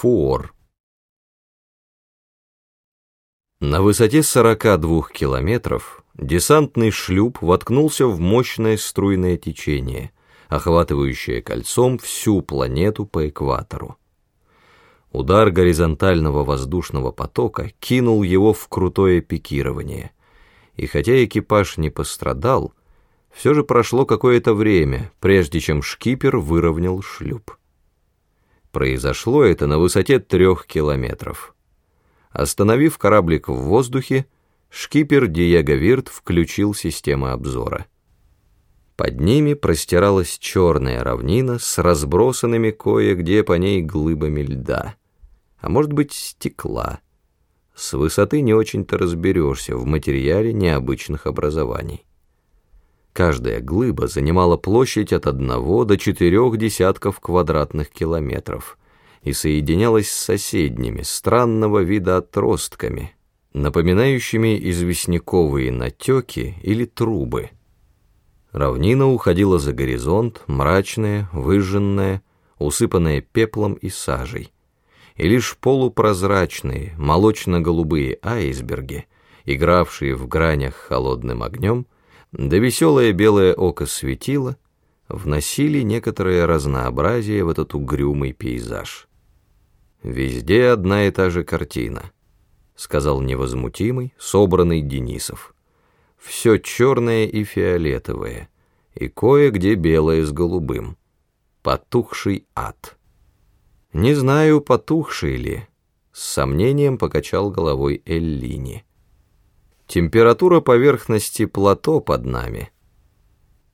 Фуор. На высоте 42 километров десантный шлюп воткнулся в мощное струйное течение, охватывающее кольцом всю планету по экватору. Удар горизонтального воздушного потока кинул его в крутое пикирование, и хотя экипаж не пострадал, все же прошло какое-то время, прежде чем шкипер выровнял шлюп. Произошло это на высоте трех километров. Остановив кораблик в воздухе, шкипер Диего Вирт включил систему обзора. Под ними простиралась черная равнина с разбросанными кое-где по ней глыбами льда, а может быть стекла. С высоты не очень-то разберешься в материале необычных образований. Каждая глыба занимала площадь от одного до четырех десятков квадратных километров и соединялась с соседними, странного вида отростками, напоминающими известняковые натеки или трубы. Равнина уходила за горизонт, мрачная, выжженная, усыпанная пеплом и сажей, и лишь полупрозрачные, молочно-голубые айсберги, игравшие в гранях холодным огнем, да веселое белое око светило, вносили некоторое разнообразие в этот угрюмый пейзаж. «Везде одна и та же картина», — сказал невозмутимый, собранный Денисов. «Все черное и фиолетовое, и кое-где белое с голубым. Потухший ад». «Не знаю, потухший ли», — с сомнением покачал головой Эллини. Температура поверхности плато под нами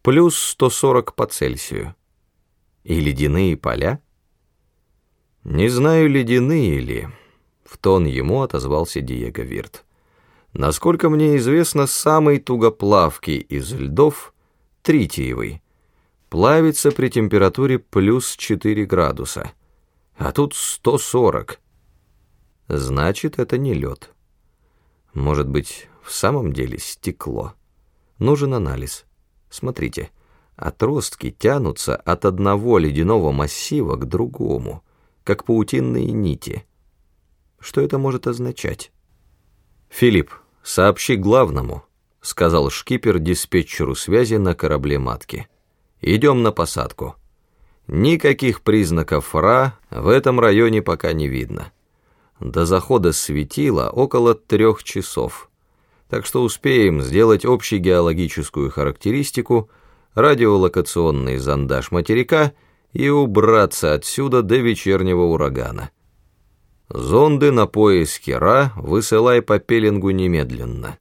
плюс 140 по Цельсию. И ледяные поля? Не знаю, ледяные ли, в тон ему отозвался Диего Вирт. Насколько мне известно, самый тугоплавкий из льдов, тритиевый, плавится при температуре плюс 4 градуса, а тут 140. Значит, это не лед. Может быть, в самом деле стекло. Нужен анализ. Смотрите, отростки тянутся от одного ледяного массива к другому, как паутинные нити. Что это может означать? «Филипп, сообщи главному», — сказал шкипер диспетчеру связи на корабле матки. «Идем на посадку. Никаких признаков РА в этом районе пока не видно. До захода светила около трех часов» так что успеем сделать общегеологическую характеристику, радиолокационный зондаж материка и убраться отсюда до вечернего урагана. Зонды на поиски Ра высылай по пеленгу немедленно.